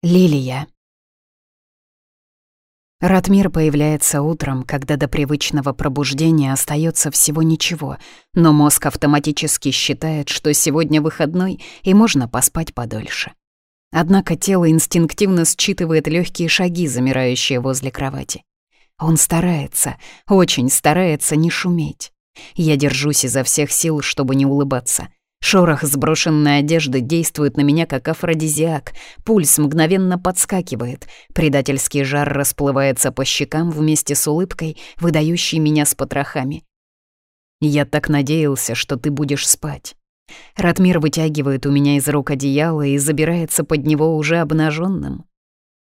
Лилия. Ратмир появляется утром, когда до привычного пробуждения остается всего ничего, но мозг автоматически считает, что сегодня выходной и можно поспать подольше. Однако тело инстинктивно считывает легкие шаги, замирающие возле кровати. Он старается, очень старается не шуметь. Я держусь изо всех сил, чтобы не улыбаться — Шорох сброшенной одежды действует на меня как афродизиак. Пульс мгновенно подскакивает. Предательский жар расплывается по щекам вместе с улыбкой, выдающей меня с потрохами. «Я так надеялся, что ты будешь спать». Ратмир вытягивает у меня из рук одеяло и забирается под него уже обнаженным.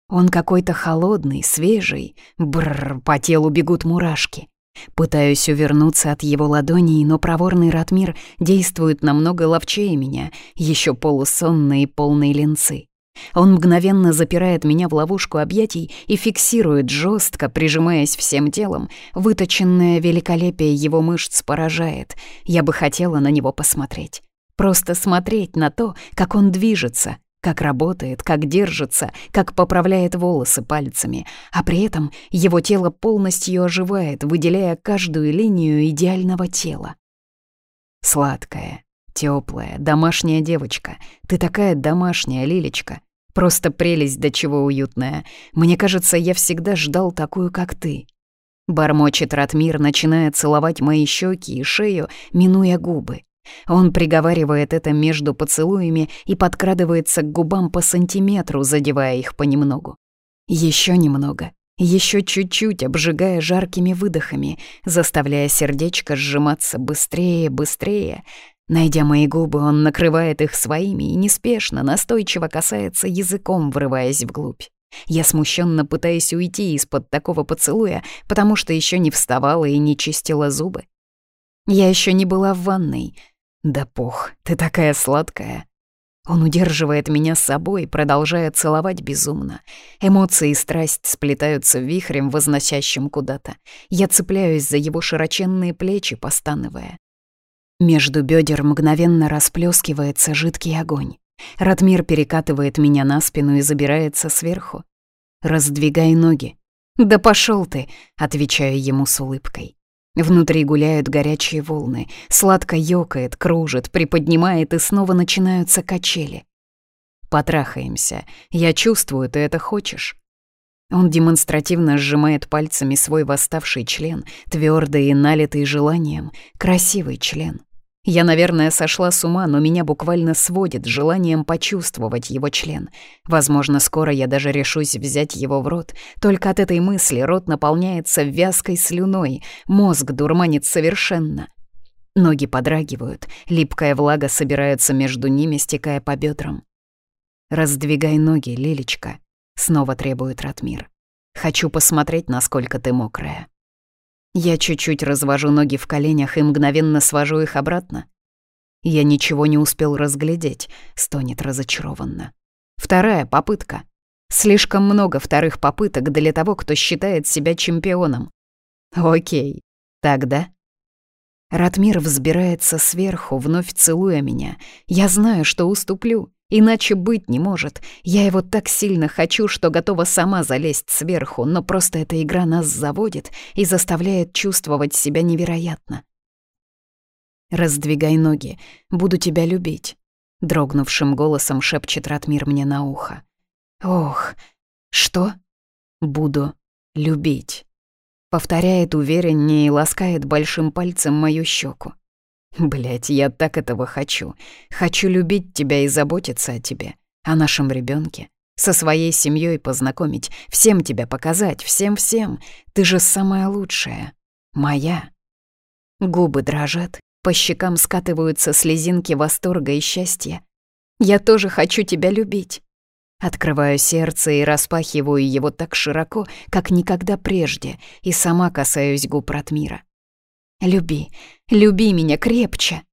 Он какой-то холодный, свежий. Бррр, по телу бегут мурашки. Пытаюсь увернуться от его ладоней, но проворный Ратмир действует намного ловчее меня, еще полусонные полные ленцы. Он мгновенно запирает меня в ловушку объятий и фиксирует жестко, прижимаясь всем телом. Выточенное великолепие его мышц поражает. Я бы хотела на него посмотреть. Просто смотреть на то, как он движется, как работает, как держится, как поправляет волосы пальцами, а при этом его тело полностью оживает, выделяя каждую линию идеального тела. Сладкая, теплая, домашняя девочка. Ты такая домашняя, Лилечка. Просто прелесть, до чего уютная. Мне кажется, я всегда ждал такую, как ты. Бормочет Ратмир, начиная целовать мои щеки и шею, минуя губы. Он приговаривает это между поцелуями и подкрадывается к губам по сантиметру, задевая их понемногу. Еще немного, еще чуть-чуть обжигая жаркими выдохами, заставляя сердечко сжиматься быстрее, быстрее. Найдя мои губы, он накрывает их своими и неспешно, настойчиво касается языком, врываясь вглубь. Я смущенно пытаюсь уйти из-под такого поцелуя, потому что еще не вставала и не чистила зубы. Я еще не была в ванной — да пох, ты такая сладкая. Он удерживает меня с собой, продолжая целовать безумно. Эмоции и страсть сплетаются вихрем, возносящим куда-то. Я цепляюсь за его широченные плечи, постановая. Между бедер мгновенно расплескивается жидкий огонь. Ратмир перекатывает меня на спину и забирается сверху. «Раздвигай ноги». «Да пошел ты!» — отвечаю ему с улыбкой. Внутри гуляют горячие волны, сладко ёкает, кружит, приподнимает, и снова начинаются качели. «Потрахаемся. Я чувствую, ты это хочешь». Он демонстративно сжимает пальцами свой восставший член, твердый и налитый желанием, красивый член. Я, наверное, сошла с ума, но меня буквально сводит желанием почувствовать его член. Возможно, скоро я даже решусь взять его в рот. Только от этой мысли рот наполняется вязкой слюной, мозг дурманит совершенно. Ноги подрагивают, липкая влага собирается между ними, стекая по бедрам. «Раздвигай ноги, Лилечка», — снова требует Ратмир. «Хочу посмотреть, насколько ты мокрая». Я чуть-чуть развожу ноги в коленях и мгновенно свожу их обратно. Я ничего не успел разглядеть, стонет разочарованно. Вторая попытка. Слишком много вторых попыток для того, кто считает себя чемпионом. Окей, тогда... Ратмир взбирается сверху, вновь целуя меня. Я знаю, что уступлю. Иначе быть не может. Я его так сильно хочу, что готова сама залезть сверху, но просто эта игра нас заводит и заставляет чувствовать себя невероятно. «Раздвигай ноги, буду тебя любить», — дрогнувшим голосом шепчет Ратмир мне на ухо. «Ох, что?» «Буду любить», — повторяет увереннее и ласкает большим пальцем мою щеку. Блять, я так этого хочу. Хочу любить тебя и заботиться о тебе, о нашем ребенке, со своей семьей познакомить, всем тебя показать, всем-всем. Ты же самая лучшая. Моя. Губы дрожат, по щекам скатываются слезинки восторга и счастья. Я тоже хочу тебя любить. Открываю сердце и распахиваю его так широко, как никогда прежде, и сама касаюсь губ Ратмира. Люби, люби меня крепче!»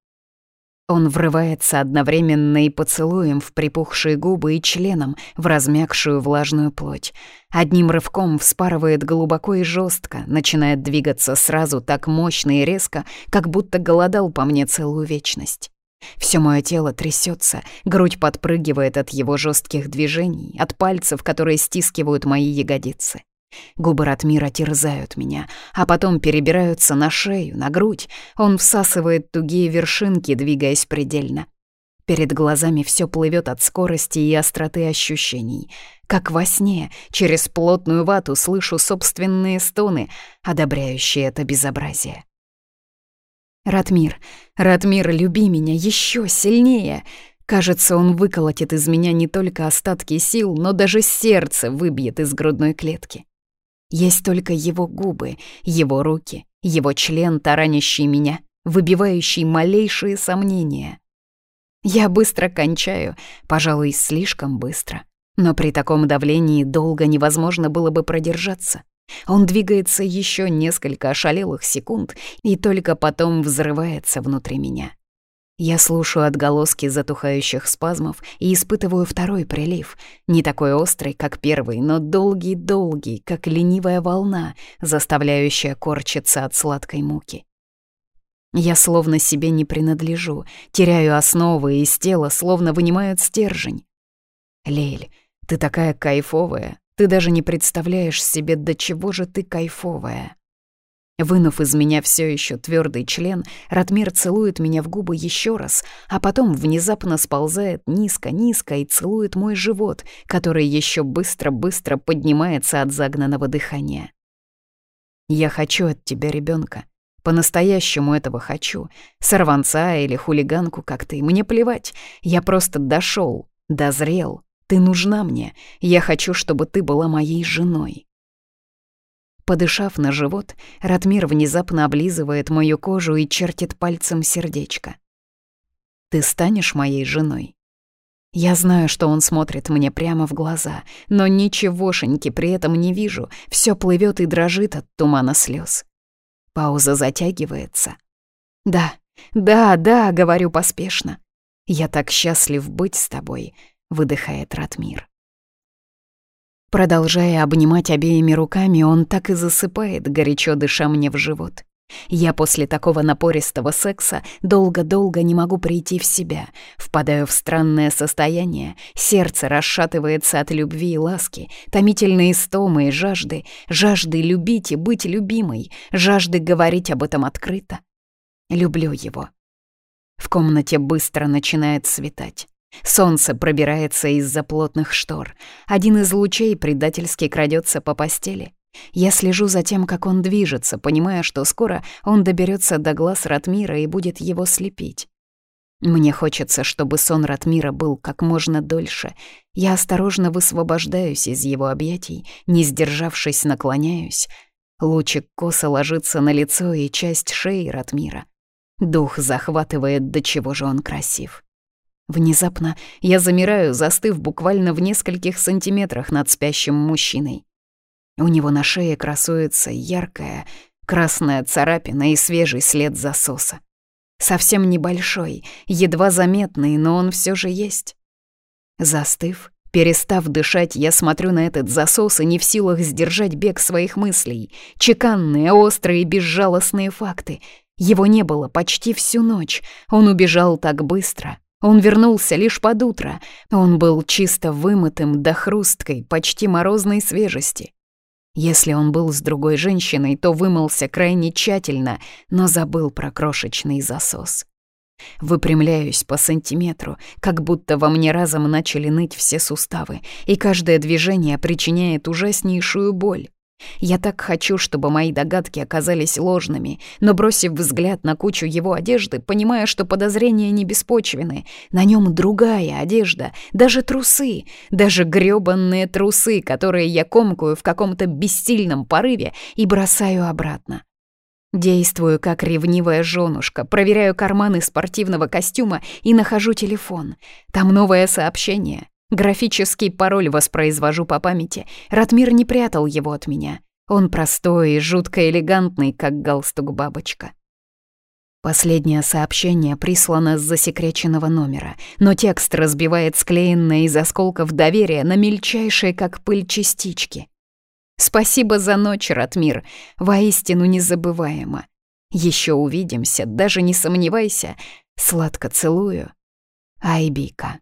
Он врывается одновременно и поцелуем в припухшие губы и членом в размягшую влажную плоть. Одним рывком вспарывает глубоко и жестко, начинает двигаться сразу так мощно и резко, как будто голодал по мне целую вечность. Все мое тело трясется, грудь подпрыгивает от его жестких движений, от пальцев, которые стискивают мои ягодицы. Губы Ратмира терзают меня, а потом перебираются на шею, на грудь. Он всасывает тугие вершинки, двигаясь предельно. Перед глазами все плывет от скорости и остроты ощущений. Как во сне, через плотную вату слышу собственные стоны, одобряющие это безобразие. «Ратмир, Ратмир, люби меня еще сильнее!» Кажется, он выколотит из меня не только остатки сил, но даже сердце выбьет из грудной клетки. Есть только его губы, его руки, его член, таранящий меня, выбивающий малейшие сомнения. Я быстро кончаю, пожалуй, слишком быстро. Но при таком давлении долго невозможно было бы продержаться. Он двигается еще несколько ошалелых секунд и только потом взрывается внутри меня. Я слушаю отголоски затухающих спазмов и испытываю второй прилив, не такой острый, как первый, но долгий-долгий, как ленивая волна, заставляющая корчиться от сладкой муки. Я словно себе не принадлежу, теряю основы, и из тела словно вынимают стержень. Лель, ты такая кайфовая, ты даже не представляешь себе, до чего же ты кайфовая. Вынув из меня все еще твердый член, Радмир целует меня в губы еще раз, а потом внезапно сползает низко-низко и целует мой живот, который еще быстро-быстро поднимается от загнанного дыхания. «Я хочу от тебя ребенка. По-настоящему этого хочу. Сорванца или хулиганку как ты, мне плевать. Я просто дошел, дозрел. Ты нужна мне. Я хочу, чтобы ты была моей женой». Подышав на живот, Ратмир внезапно облизывает мою кожу и чертит пальцем сердечко. «Ты станешь моей женой?» Я знаю, что он смотрит мне прямо в глаза, но ничегошеньки при этом не вижу, все плывет и дрожит от тумана слез. Пауза затягивается. «Да, да, да», — говорю поспешно. «Я так счастлив быть с тобой», — выдыхает Ратмир. Продолжая обнимать обеими руками, он так и засыпает, горячо дыша мне в живот. Я после такого напористого секса долго-долго не могу прийти в себя, впадаю в странное состояние, сердце расшатывается от любви и ласки, томительные стомы и жажды, жажды любить и быть любимой, жажды говорить об этом открыто. Люблю его. В комнате быстро начинает светать. Солнце пробирается из-за плотных штор. Один из лучей предательски крадется по постели. Я слежу за тем, как он движется, понимая, что скоро он доберется до глаз Ратмира и будет его слепить. Мне хочется, чтобы сон Ратмира был как можно дольше. Я осторожно высвобождаюсь из его объятий, не сдержавшись, наклоняюсь. Лучик косо ложится на лицо и часть шеи Ратмира. Дух захватывает, до чего же он красив. Внезапно я замираю, застыв буквально в нескольких сантиметрах над спящим мужчиной. У него на шее красуется яркая красная царапина и свежий след засоса. Совсем небольшой, едва заметный, но он все же есть. Застыв, перестав дышать, я смотрю на этот засос и не в силах сдержать бег своих мыслей. Чеканные, острые, безжалостные факты. Его не было почти всю ночь. Он убежал так быстро — он вернулся лишь под утро. Он был чисто вымытым до хрусткой, почти морозной свежести. Если он был с другой женщиной, то вымылся крайне тщательно, но забыл про крошечный засос. Выпрямляюсь по сантиметру, как будто во мне разом начали ныть все суставы, и каждое движение причиняет ужаснейшую боль. Я так хочу, чтобы мои догадки оказались ложными, но бросив взгляд на кучу его одежды, понимая, что подозрения не беспочвены, на нем другая одежда, даже трусы, даже грёбанные трусы, которые я комкую в каком-то бессильном порыве и бросаю обратно. Действую как ревнивая женушка, проверяю карманы спортивного костюма и нахожу телефон. Там новое сообщение. Графический пароль воспроизвожу по памяти. Ратмир не прятал его от меня. Он простой и жутко элегантный, как галстук бабочка. Последнее сообщение прислано с засекреченного номера, но текст разбивает склеенное из осколков доверия на мельчайшие, как пыль, частички. «Спасибо за ночь, Ратмир. Воистину незабываемо. Еще увидимся, даже не сомневайся. Сладко целую. Айбика».